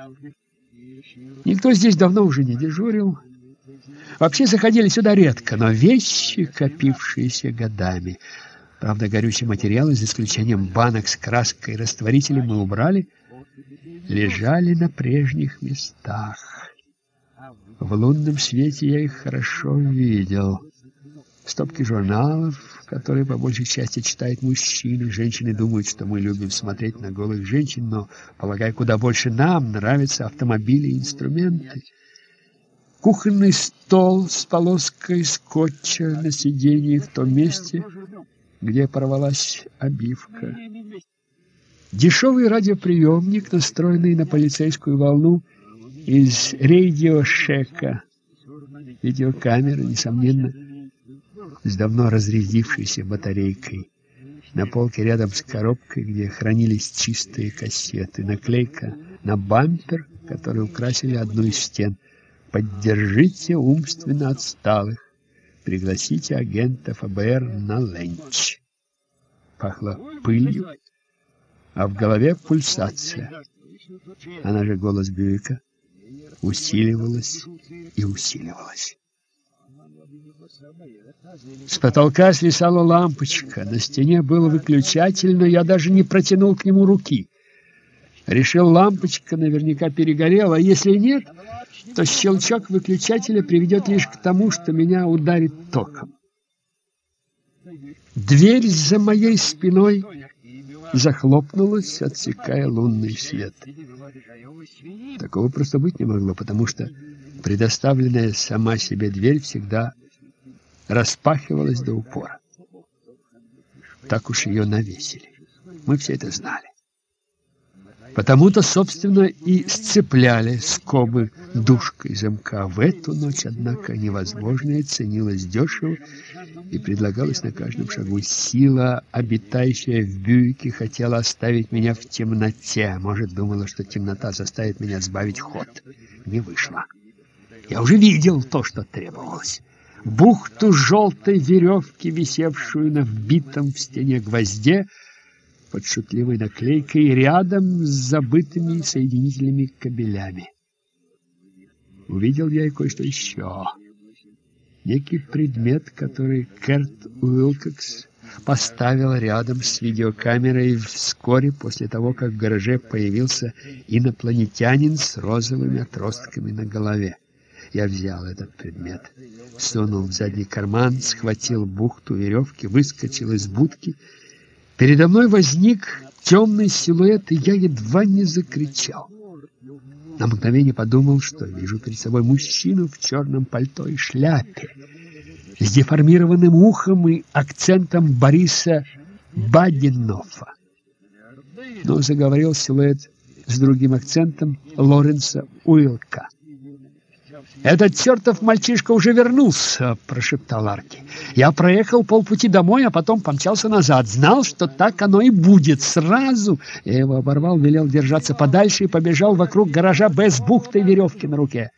Никто здесь давно уже не дежурил. Вообще заходили сюда редко, но вещи, копившиеся годами. Правда, горючие материалы, за исключением банок с краской и растворителем, мы убрали, лежали на прежних местах. В лунном свете я их хорошо видел. Стопки журналов, которые по большей части читают мужчины. Женщины думают, что мы любим смотреть на голых женщин, но, полагаю, куда больше нам нравятся автомобили и инструменты. Кухонный стол с полоской скотча на сиденье в том месте, где порвалась обивка. Дешевый радиоприемник, настроенный на полицейскую волну из радиошека. Видеокамера, несомненно, с давно разрядившейся батарейкой. На полке рядом с коробкой, где хранились чистые кассеты, наклейка на бампер, который украсили одну из стен. «Поддержите умственно отсталых. Пригласите агента ФБР на ленч». Пахло пылью, а в голове пульсация. Она же голос Бьюика усиливалась и усиливалась. С потолка свисала лампочка, на стене был выключатель, но я даже не протянул к нему руки. Решил, лампочка наверняка перегорела, а если нет, то щелчок выключателя приведет лишь к тому, что меня ударит током. Дверь за моей спиной захлопнулась, отсекая лунный свет. Такого просто быть не могло, потому что предоставленная сама себе дверь всегда распахивалась до упора. Так уж ее навесили. Мы все это знали. Потому-то, собственно, и сцепляли скобы душкой замка. В эту ночь, однако, невозможное ценилось дешево и предлагалось на каждом шагу. Сила, обитающая в Бюйке, хотела оставить меня в темноте. Может, думала, что темнота заставит меня сбавить ход. Не вышло. Я уже видел то, что требовалось бухту желтой веревки, висевшую на вбитом в стене гвозде, под шутливой наклейкой рядом с забытыми соединительными кабелями. Увидел я и кое-что еще. Некий предмет, который Керт Уилкокс поставил рядом с видеокамерой вскоре после того, как в гараже появился инопланетянин с розовыми отростками на голове. Я взял этот предмет, сунул в задний карман, схватил бухту веревки, выскочил из будки. Передо мной возник темный силуэт, и я едва не закричал. На мгновение подумал, что вижу перед собой мужчину в черном пальто и шляпе, с деформированным ухом и акцентом Бориса Бадинофа. Но заговорил силуэт с другим акцентом Лоренса Уилка. «Этот чертов мальчишка уже вернулся», — прошептал Арки. «Я проехал полпути домой, а потом помчался назад. Знал, что так оно и будет. Сразу...» Я его оборвал, велел держаться подальше и побежал вокруг гаража без бухты веревки на руке.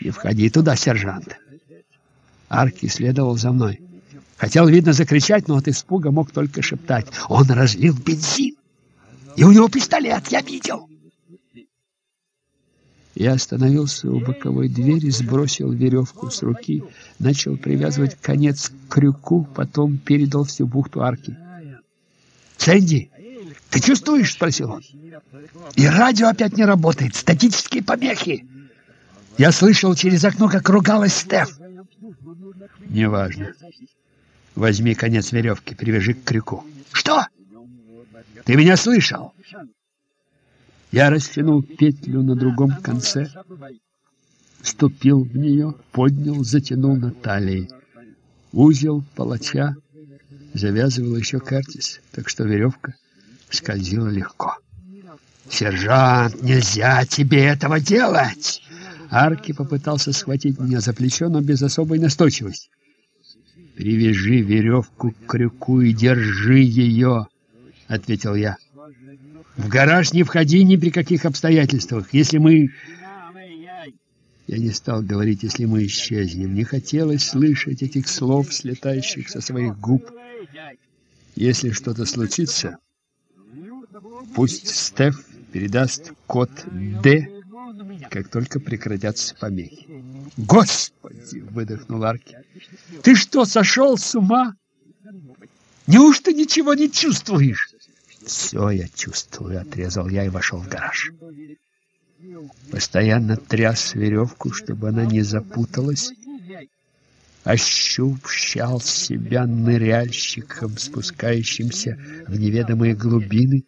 «Не входи туда, сержант!» Арки следовал за мной. Хотел, видно, закричать, но от испуга мог только шептать. «Он разлил бензин! И у него пистолет, я видел!» Я остановился у боковой двери, сбросил веревку с руки, начал привязывать конец к крюку, потом передал всю бухту арки. «Сэнди, ты чувствуешь?» — спросил он. «И радио опять не работает, статические помехи!» Я слышал через окно, как ругалась Стеф. «Неважно. Возьми конец веревки, привяжи к крюку». «Что? Ты меня слышал?» Я растянул петлю на другом конце, вступил в нее, поднял, затянул на талии. Узел палача завязывал еще Кертис, так что веревка скользила легко. «Сержант, нельзя тебе этого делать!» Арки попытался схватить меня за плечо, но без особой настойчивости. «Привяжи веревку к крюку и держи ее», — ответил я. В гараж не входи ни при каких обстоятельствах. Если мы... Я не стал говорить, если мы исчезнем. Не хотелось слышать этих слов, слетающих со своих губ. Если что-то случится, пусть Стеф передаст код «Д», как только прекратятся помехи. «Господи!» — выдохнул Арки. «Ты что, сошел с ума? Неужто ничего не чувствуешь?» «Все я чувствую», — отрезал я и вошел в гараж. Постоянно тряс веревку, чтобы она не запуталась. Ощущал себя ныряльщиком, спускающимся в неведомые глубины,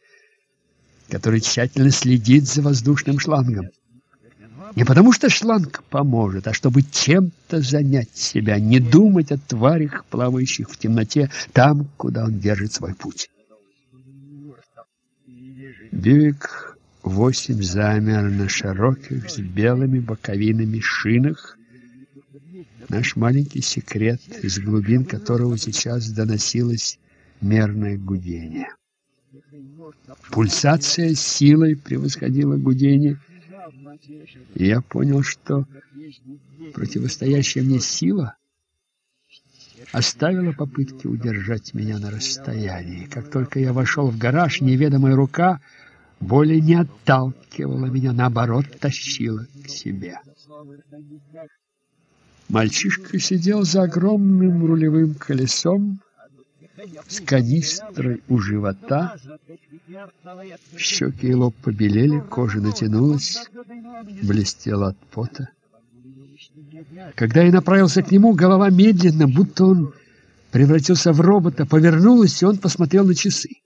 который тщательно следит за воздушным шлангом. Не потому что шланг поможет, а чтобы чем-то занять себя, не думать о тварях, плавающих в темноте там, куда он держит свой путь. Бьюик 8 замер на широких с белыми боковинами шинах. Наш маленький секрет, из глубин которого сейчас доносилось мерное гудение. Пульсация силой превосходила гудение, и я понял, что противостоящая мне сила оставила попытки удержать меня на расстоянии. Как только я вошел в гараж, неведомая рука более не отталкивала меня, наоборот, тащила к себе. Мальчишка сидел за огромным рулевым колесом с канистрой у живота. Щеки и лоб побелели, кожа натянулась, блестела от пота. Когда я направился к нему, голова медленно, будто он превратился в робота, повернулась, и он посмотрел на часы.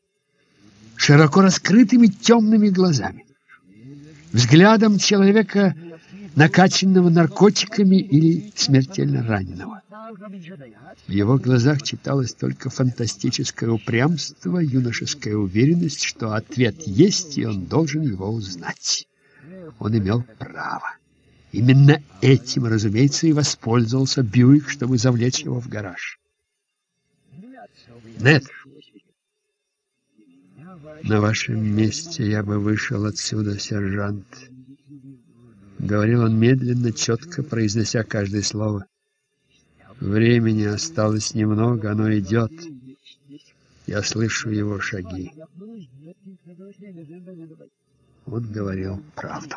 Широко раскрытыми темными глазами. Взглядом человека, накачанного наркотиками или смертельно раненого. В его глазах читалось только фантастическое упрямство, юношеская уверенность, что ответ есть, и он должен его узнать. Он имел право. Именно этим, разумеется, и воспользовался Бьюик, чтобы завлечь его в гараж. Нет, на вашем месте я бы вышел отсюда, сержант. Говорил он медленно, четко, произнося каждое слово. Времени осталось немного, оно идет. Я слышу его шаги. Он говорил правду.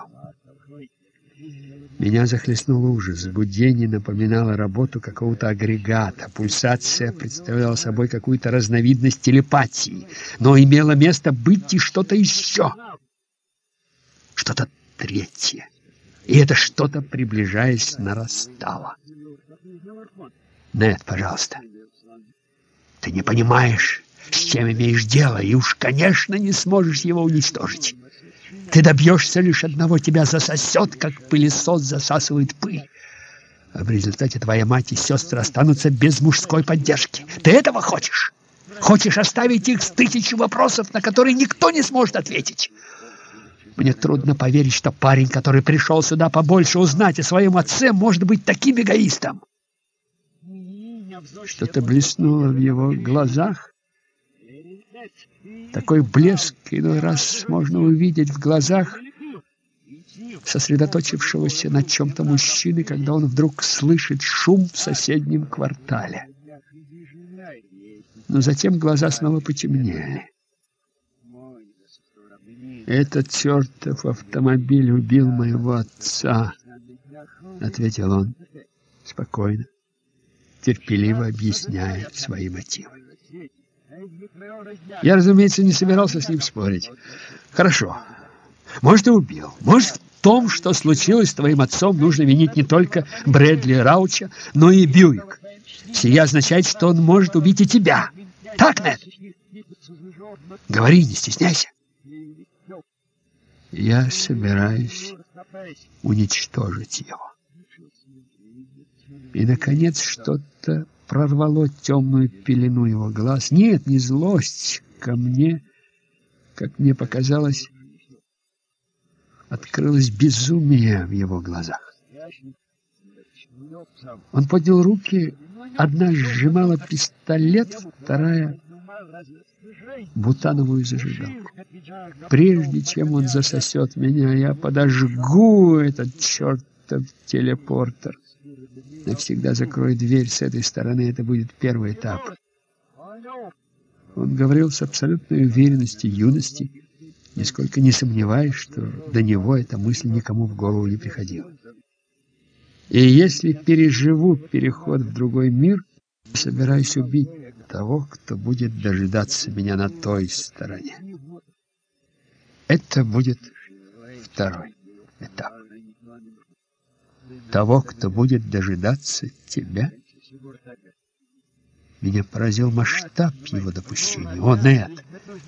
Меня захлестнул ужас. Будение напоминало работу какого-то агрегата. Пульсация представляла собой какую-то разновидность телепатии, но имело место быть и что-то еще. Что-то третье. И это что-то, приближаясь, нарастало. Нет, пожалуйста. Ты не понимаешь, с чем имеешь дело, и уж, конечно, не сможешь его уничтожить. Ты добьешься лишь одного, тебя засосет, как пылесос засасывает пыль. А в результате твоя мать и сестры останутся без мужской поддержки. Ты этого хочешь? Хочешь оставить их с тысячей вопросов, на которые никто не сможет ответить? Мне трудно поверить, что парень, который пришел сюда побольше узнать о своем отце, может быть таким эгоистом. Что-то блеснуло в его глазах, такой блеск иной раз можно увидеть в глазах сосредоточившегося на чем-то мужчины, когда он вдруг слышит шум в соседнем квартале. Но затем глаза снова потемнели. «Этот чертов автомобиль убил моего отца», — ответил он спокойно, терпеливо объясняя свои мотивы. Я, разумеется, не собирался с ним спорить. Хорошо. Может, и убил. Может, в том, что случилось с твоим отцом, нужно винить не только Брэдли Рауча, но и Бьюик. Сия означает, что он может убить и тебя. Так, Нед? Говори, не стесняйся. Я собираюсь уничтожить его. И, наконец, что-то прорвало темную пелену его глаз. Нет, не злость ко мне, как мне показалось, открылось безумие в его глазах. Он поднял руки, одна сжимала пистолет, вторая — бутановую зажигалку. Прежде чем он засосет меня, я подожгу этот чертов телепортер навсегда закрою дверь с этой стороны, это будет первый этап. Он говорил с абсолютной уверенностью юности, нисколько не сомневаясь, что до него эта мысль никому в голову не приходила. И если переживу переход в другой мир, собираюсь убить того, кто будет дожидаться меня на той стороне. Это будет второй этап того, кто будет дожидаться тебя? Меня поразил масштаб его допущения. О, нет!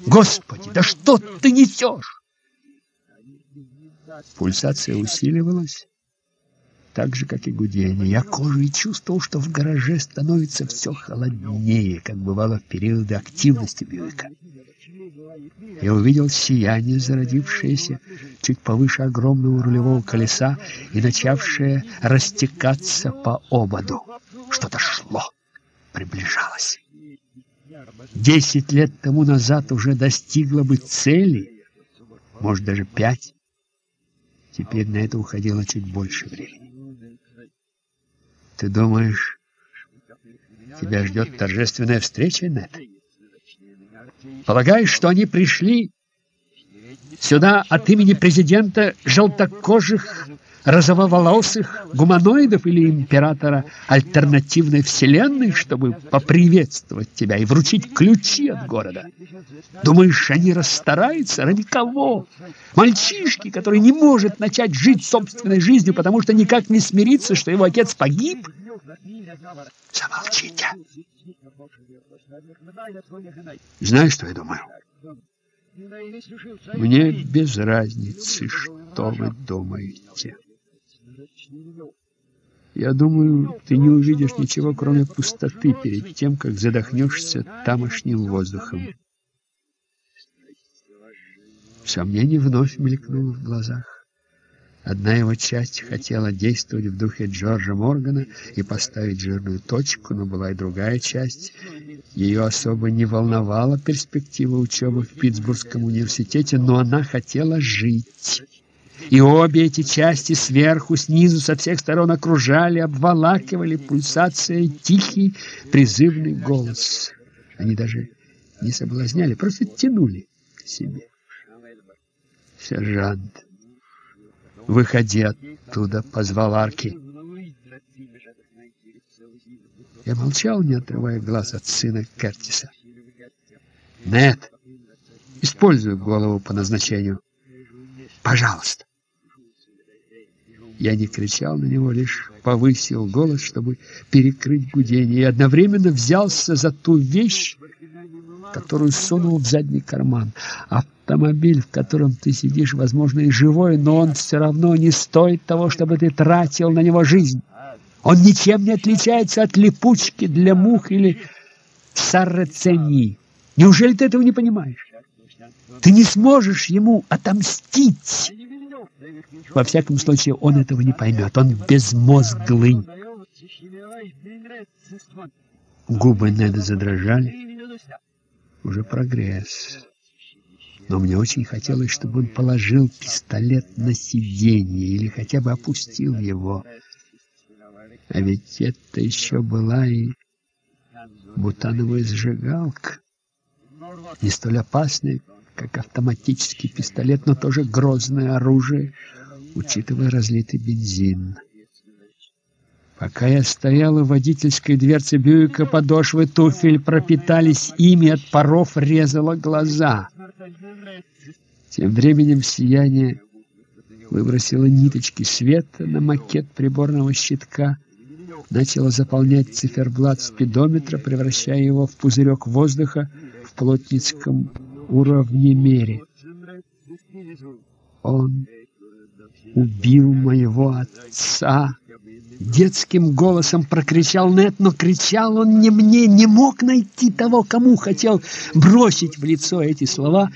Господи, да что ты несешь? Пульсация усиливалась, так же, как и гудение. Я кожей чувствовал, что в гараже становится все холоднее, как бывало в периоды активности Бьюика. Я увидел сияние, зародившееся чуть повыше огромного рулевого колеса и начавшее растекаться по ободу. Что-то шло, приближалось. Десять лет тому назад уже достигло бы цели, может, даже пять. Теперь на это уходило чуть больше времени. Ты думаешь, тебя ждет торжественная встреча, Нед? Полагаешь, что они пришли сюда от имени президента желтокожих, розововолосых гуманоидов или императора альтернативной вселенной, чтобы поприветствовать тебя и вручить ключи от города? Думаешь, они расстараются? Ради кого? Мальчишки, который не может начать жить собственной жизнью, потому что никак не смирится, что его отец погиб? Замолчите. Знаешь, что я думаю? Мне без разницы, что вы думаете. Я думаю, ты не увидишь ничего, кроме пустоты, перед тем, как задохнешься тамошним воздухом. Сомнение вновь мелькнуло в глазах. Одна его часть хотела действовать в духе Джорджа Моргана и поставить жирную точку, но была и другая часть. Ее особо не волновала перспектива учебы в Питтсбургском университете, но она хотела жить. И обе эти части сверху, снизу, со всех сторон окружали, обволакивали пульсацией тихий призывный голос. Они даже не соблазняли, просто тянули к себе. Сержант «Выходи оттуда!» — позвал Арки. Я молчал, не отрывая глаз от сына Кертиса. «Нет, используй голову по назначению. Пожалуйста!» Я не кричал на него, лишь повысил голос, чтобы перекрыть гудение, и одновременно взялся за ту вещь, которую сунул в задний карман. Автомобиль, в котором ты сидишь, возможно, и живой, но он все равно не стоит того, чтобы ты тратил на него жизнь. Он ничем не отличается от липучки для мух или саррацении. Неужели ты этого не понимаешь? Ты не сможешь ему отомстить. Во всяком случае, он этого не поймет. Он безмозглый. Губы Неда задрожали. Уже прогресс. Но мне очень хотелось, чтобы он положил пистолет на сиденье или хотя бы опустил его. А ведь это еще была и бутановая зажигалка. Не столь опасная, как автоматический пистолет, но тоже грозное оружие, учитывая разлитый бензин. Пока я стоял у водительской дверцы Бьюика, подошвы туфель пропитались ими, от паров резало глаза. Тем временем сияние выбросило ниточки света на макет приборного щитка, начало заполнять циферблат спидометра, превращая его в пузырек воздуха в плотницком уравнемере. Он убил моего отца. Детским голосом прокричал Нет, но кричал он не мне, не мог найти того, кому хотел бросить в лицо эти слова,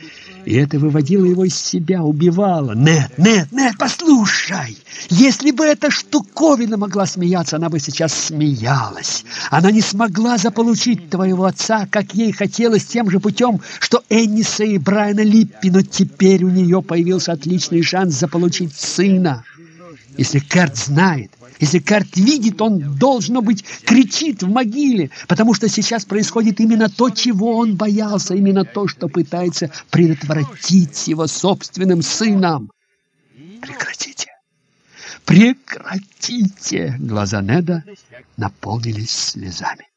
и это выводило его из себя, убивало. Нет, нет, нет, послушай! Если бы эта штуковина могла смеяться, она бы сейчас смеялась. Она не смогла заполучить твоего отца, как ей хотелось, тем же путем, что Энниса и Брайана Липпи, но теперь у нее появился отличный шанс заполучить сына. Если Керт знает, если Карт видит, он, должно быть, кричит в могиле, потому что сейчас происходит именно то, чего он боялся, именно то, что пытается предотвратить его собственным сыном. Прекратите! Прекратите! Глаза Неда наполнились слезами.